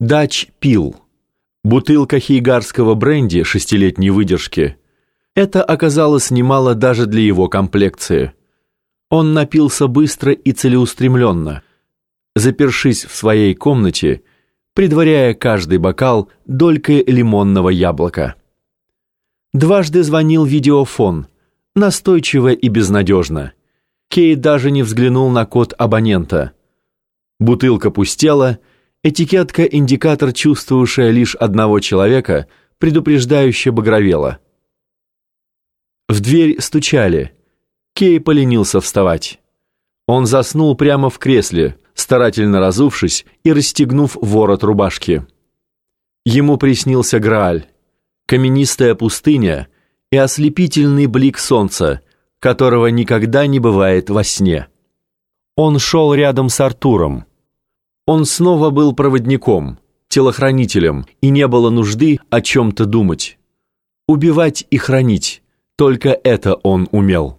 Дач пил. Бутылка хейгарского бренди шестилетней выдержки. Это оказалось немало даже для его комплекции. Он напился быстро и целеустремленно, запершись в своей комнате, предваряя каждый бокал долькой лимонного яблока. Дважды звонил видеофон, настойчиво и безнадежно. Кей даже не взглянул на код абонента. Бутылка пустела, этикетка-индикатор, чувствовавшая лишь одного человека, предупреждающе багровела. В дверь стучали. Кей поленился вставать. Он заснул прямо в кресле, старательно разувшись и расстегнув ворот рубашки. Ему приснился Грааль каменистая пустыня и ослепительный блик солнца, которого никогда не бывает во сне. Он шел рядом с Артуром. Он снова был проводником, телохранителем, и не было нужды о чем-то думать. Убивать и хранить, только это он умел.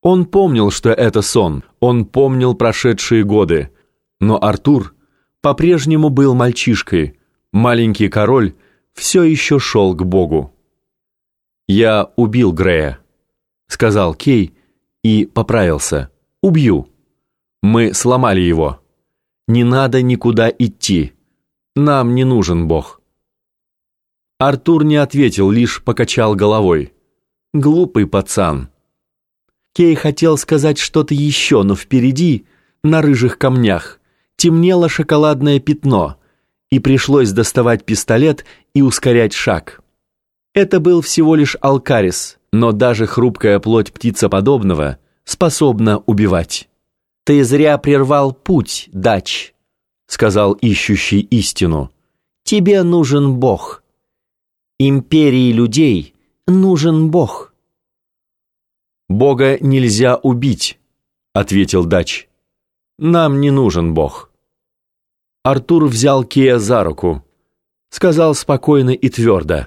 Он помнил, что это сон, он помнил прошедшие годы, но Артур по-прежнему был мальчишкой, маленький король, все еще шел к Богу. «Я убил Грея», — сказал Кей и поправился. «Убью. Мы сломали его. Не надо никуда идти. Нам не нужен Бог». Артур не ответил, лишь покачал головой. «Глупый пацан». Кей хотел сказать что-то еще, но впереди, на рыжих камнях, темнело шоколадное пятно — и пришлось доставать пистолет и ускорять шаг. Это был всего лишь алкарис, но даже хрупкая плоть птицеподобного способна убивать. «Ты зря прервал путь, дач», — сказал ищущий истину. «Тебе нужен Бог. Империи людей нужен Бог». «Бога нельзя убить», — ответил дач. «Нам не нужен Бог». Артур взял Кея за руку. Сказал спокойно и твердо.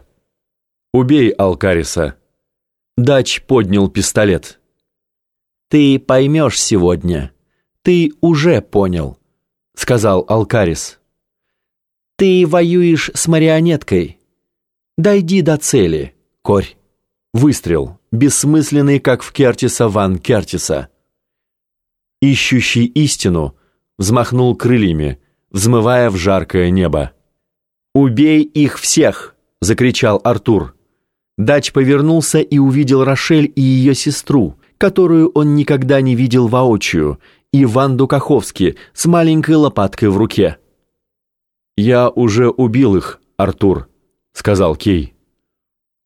«Убей Алкариса». Дач поднял пистолет. «Ты поймешь сегодня. Ты уже понял», — сказал Алкарис. «Ты воюешь с марионеткой. Дойди до цели, корь». Выстрел, бессмысленный, как в Кертиса ван Кертиса. Ищущий истину взмахнул крыльями, взмывая в жаркое небо. «Убей их всех!» — закричал Артур. Дач повернулся и увидел Рошель и ее сестру, которую он никогда не видел воочию, и Ванду Каховски с маленькой лопаткой в руке. «Я уже убил их, Артур», — сказал Кей.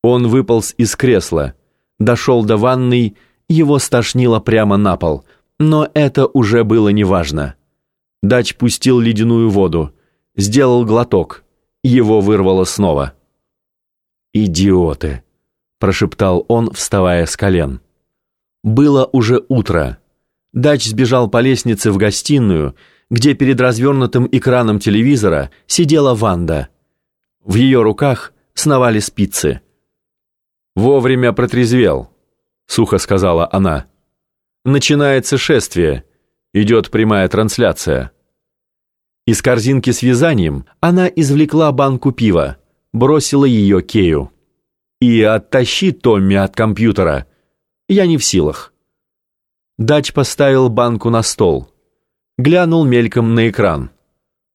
Он выполз из кресла, дошел до ванной, его стошнило прямо на пол, но это уже было неважно. Дач пустил ледяную воду, сделал глоток, его вырвало снова. «Идиоты!» – прошептал он, вставая с колен. Было уже утро. Дач сбежал по лестнице в гостиную, где перед развернутым экраном телевизора сидела Ванда. В ее руках сновали спицы. «Вовремя протрезвел», — сухо сказала она. «Начинается шествие. Идет прямая трансляция». Из корзинки с вязанием она извлекла банку пива, бросила ее Кею. «И оттащи Томми от компьютера. Я не в силах». Дач поставил банку на стол. Глянул мельком на экран.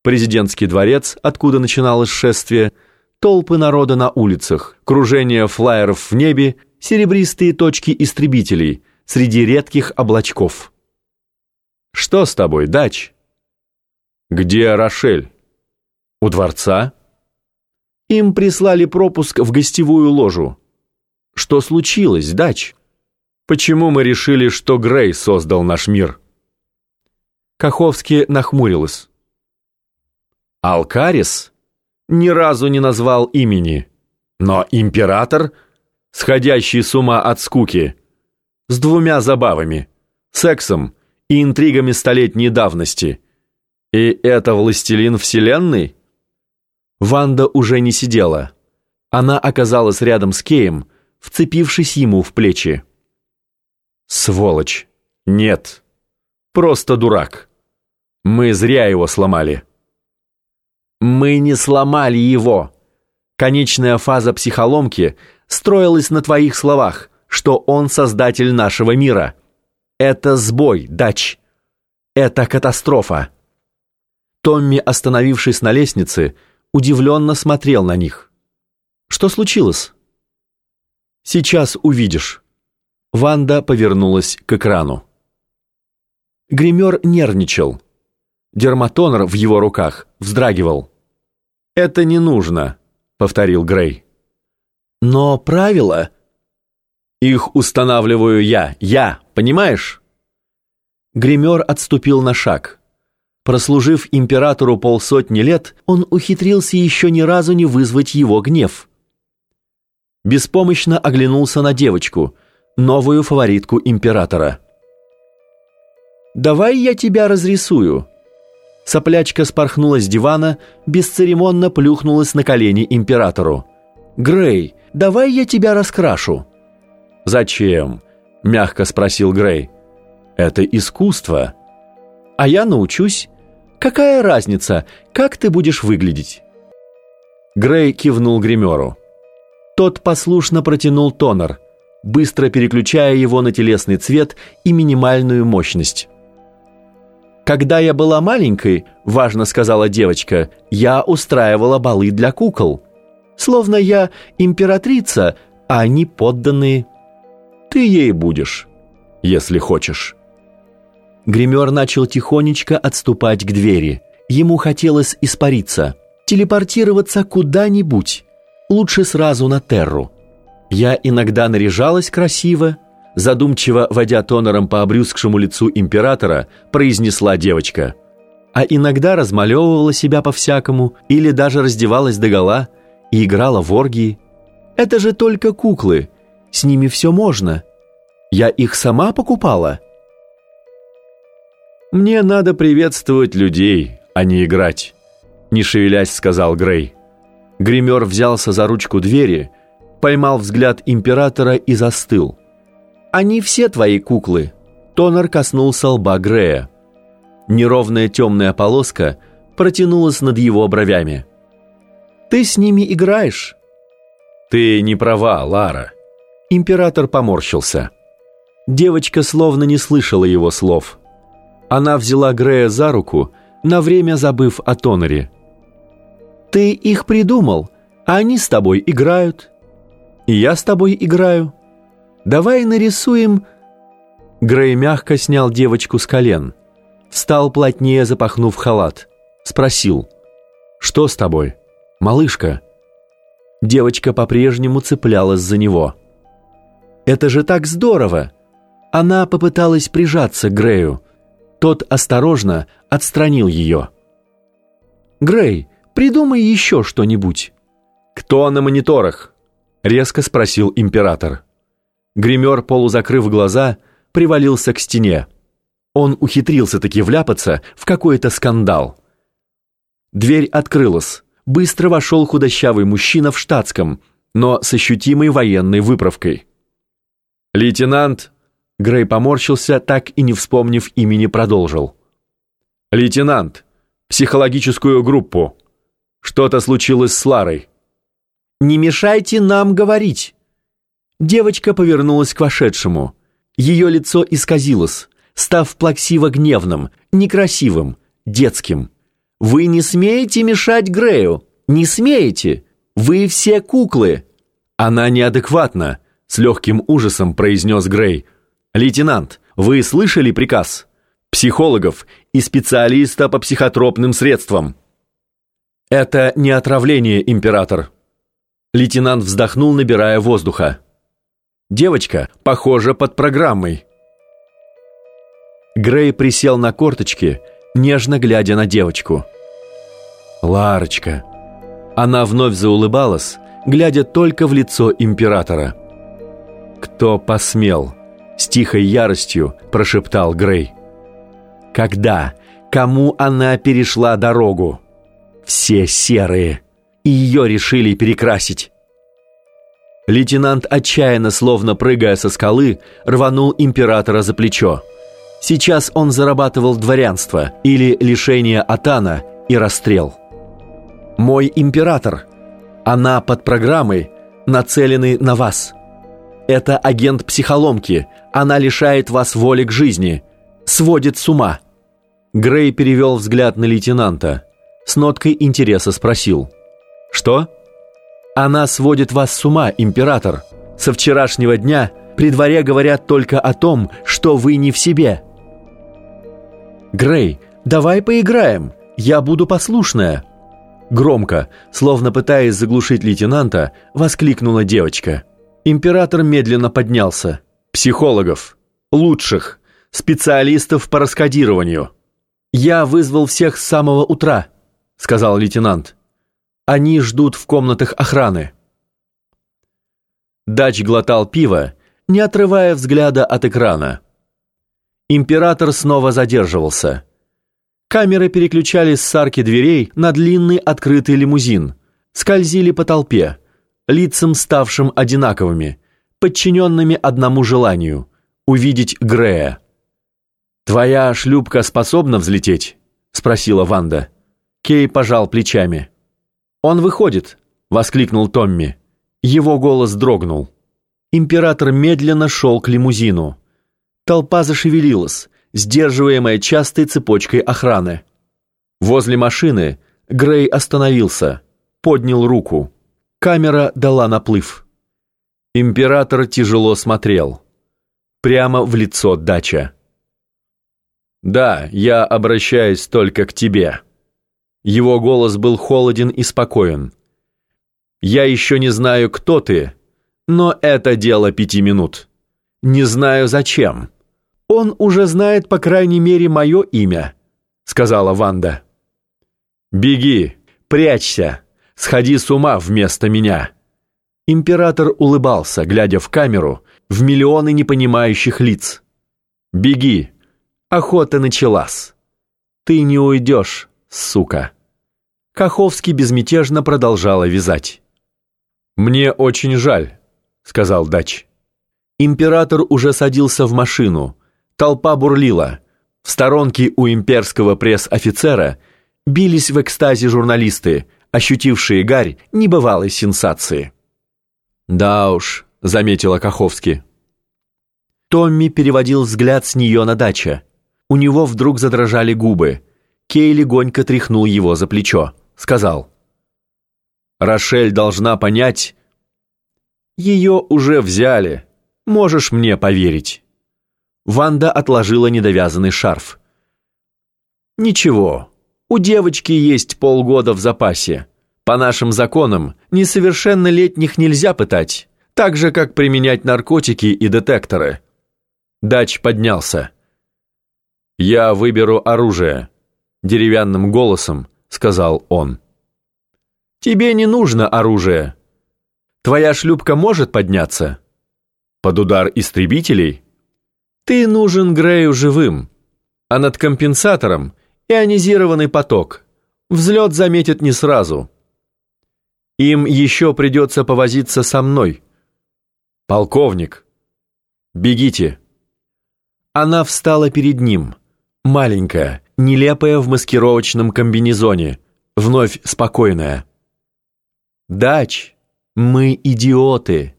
Президентский дворец, откуда начиналось шествие, толпы народа на улицах, кружение флайеров в небе, серебристые точки истребителей среди редких облачков. «Что с тобой, Дач?» «Где Рошель?» «У дворца?» «Им прислали пропуск в гостевую ложу». «Что случилось, Дач?» «Почему мы решили, что Грей создал наш мир?» Каховский нахмурилась. «Алкарис?» Ни разу не назвал имени. Но император, сходящий с ума от скуки, с двумя забавами, сексом и интригами столетней давности – «И это властелин вселенной?» Ванда уже не сидела. Она оказалась рядом с Кеем, вцепившись ему в плечи. «Сволочь! Нет! Просто дурак! Мы зря его сломали!» Мы не сломали его. Конечная фаза психоломки строилась на твоих словах, что он создатель нашего мира. Это сбой, дач. Это катастрофа. Томми, остановившись на лестнице, удивленно смотрел на них. Что случилось? Сейчас увидишь. Ванда повернулась к экрану. Гример нервничал. Дерматонер в его руках вздрагивал. «Это не нужно», — повторил Грей. «Но правила...» «Их устанавливаю я, я, понимаешь?» Гример отступил на шаг. Прослужив императору полсотни лет, он ухитрился еще ни разу не вызвать его гнев. Беспомощно оглянулся на девочку, новую фаворитку императора. «Давай я тебя разрисую». Соплячка спорхнула с дивана, бесцеремонно плюхнулась на колени императору. «Грей, давай я тебя раскрашу». «Зачем?» – мягко спросил Грей. «Это искусство». «А я научусь. Какая разница, как ты будешь выглядеть?» Грей кивнул гримеру. Тот послушно протянул тонер, быстро переключая его на телесный цвет и минимальную мощность. Когда я была маленькой, важно сказала девочка, я устраивала балы для кукол. Словно я императрица, а они подданные. Ты ей будешь, если хочешь. Гример начал тихонечко отступать к двери. Ему хотелось испариться, телепортироваться куда-нибудь. Лучше сразу на Терру. Я иногда наряжалась красиво, задумчиво водя тонером по обрюзгшему лицу императора, произнесла девочка. А иногда размалевывала себя по-всякому или даже раздевалась догола и играла в оргии. Это же только куклы, с ними все можно. Я их сама покупала. «Мне надо приветствовать людей, а не играть», — не шевелясь сказал Грей. Гример взялся за ручку двери, поймал взгляд императора и застыл. Они все твои куклы. Тонер коснулся лба Грея. Неровная темная полоска протянулась над его бровями. Ты с ними играешь? Ты не права, Лара. Император поморщился. Девочка словно не слышала его слов. Она взяла Грея за руку, на время забыв о Тонере. «Ты их придумал, а они с тобой играют. И я с тобой играю. Давай нарисуем...» Грей мягко снял девочку с колен. Встал плотнее, запахнув халат. Спросил. «Что с тобой, малышка?» Девочка по-прежнему цеплялась за него. «Это же так здорово!» Она попыталась прижаться к Грею. Тот осторожно отстранил ее. «Грей, придумай еще что-нибудь». «Кто на мониторах?» — резко спросил император. Гример, полузакрыв глаза, привалился к стене. Он ухитрился таки вляпаться в какой-то скандал. Дверь открылась. Быстро вошел худощавый мужчина в штатском, но с ощутимой военной выправкой. «Лейтенант...» Грей поморщился, так и не вспомнив имени, продолжил. «Лейтенант, психологическую группу. Что-то случилось с Ларой». «Не мешайте нам говорить!» Девочка повернулась к вошедшему. Ее лицо исказилось, став плаксиво-гневным, некрасивым, детским. «Вы не смеете мешать Грею! Не смеете! Вы все куклы!» «Она неадекватна!» — с легким ужасом произнес Грей. «Лейтенант, вы слышали приказ? Психологов и специалиста по психотропным средствам!» «Это не отравление, император!» Лейтенант вздохнул, набирая воздуха. Девочка, похожа под программой. Грей присел на корточки, нежно глядя на девочку. «Ларочка!» Она вновь заулыбалась, глядя только в лицо императора. «Кто посмел?» С тихой яростью прошептал Грей. «Когда? Кому она перешла дорогу?» «Все серые!» И ее решили перекрасить. Лейтенант отчаянно, словно прыгая со скалы, рванул императора за плечо. Сейчас он зарабатывал дворянство или лишение атана и расстрел. Мой император. Она под программой, нацеленной на вас. Это агент психоломки. Она лишает вас воли к жизни. Сводит с ума». Грей перевел взгляд на лейтенанта. С ноткой интереса спросил. «Что?» «Она сводит вас с ума, император. Со вчерашнего дня при дворе говорят только о том, что вы не в себе». «Грей, давай поиграем. Я буду послушная». Громко, словно пытаясь заглушить лейтенанта, воскликнула девочка. Император медленно поднялся. «Психологов. Лучших. Специалистов по раскодированию». «Я вызвал всех с самого утра», — сказал лейтенант. «Они ждут в комнатах охраны». Дач глотал пиво, не отрывая взгляда от экрана. Император снова задерживался. Камеры переключались с арки дверей на длинный открытый лимузин, скользили по толпе, лицам ставшим одинаковыми, подчиненными одному желанию — увидеть Грея. «Твоя шлюпка способна взлететь?» — спросила Ванда. Кей пожал плечами. «Он выходит!» — воскликнул Томми. Его голос дрогнул. Император медленно шел к лимузину. Толпа зашевелилась, сдерживаемая частой цепочкой охраны. Возле машины Грей остановился, поднял руку. Камера дала наплыв. Император тяжело смотрел. Прямо в лицо дача. «Да, я обращаюсь только к тебе». Его голос был холоден и спокоен. «Я еще не знаю, кто ты, но это дело пяти минут. Не знаю, зачем. Он уже знает, по крайней мере, мое имя», — сказала Ванда. «Беги, прячься, сходи с ума вместо меня». Император улыбался, глядя в камеру, в миллионы непонимающих лиц. «Беги, Охота началась. Ты не уйдешь, сука. Каховский безмятежно продолжала вязать. «Мне очень жаль», — сказал Дач. Император уже садился в машину. Толпа бурлила. В сторонке у имперского пресс-офицера бились в экстазе журналисты, ощутившие гарь небывалой сенсации. «Да уж», — заметила Каховский. Томми переводил взгляд с нее на дача. У него вдруг задрожали губы. Кей легонько тряхнул его за плечо. Сказал. «Рошель должна понять...» «Ее уже взяли. Можешь мне поверить». Ванда отложила недовязанный шарф. «Ничего, у девочки есть полгода в запасе. По нашим законам несовершеннолетних нельзя пытать, так же, как применять наркотики и детекторы». Дач поднялся. «Я выберу оружие», — деревянным голосом сказал он. «Тебе не нужно оружие. Твоя шлюпка может подняться?» «Под удар истребителей?» «Ты нужен Грею живым, а над компенсатором ионизированный поток. Взлет заметят не сразу. Им еще придется повозиться со мной. Полковник, бегите!» Она встала перед ним — Маленькая, нелепая в маскировочном комбинезоне, вновь спокойная. «Дач, мы идиоты.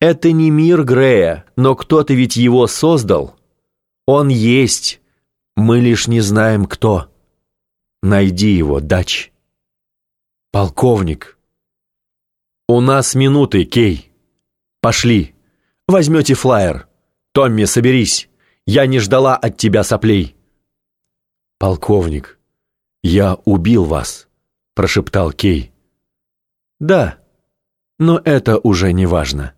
Это не мир Грея, но кто-то ведь его создал. Он есть, мы лишь не знаем кто. Найди его, Дач». «Полковник». «У нас минуты, Кей. Пошли. Возьмете флаер. Томми, соберись. Я не ждала от тебя соплей». «Полковник, я убил вас», — прошептал Кей. «Да, но это уже не важно».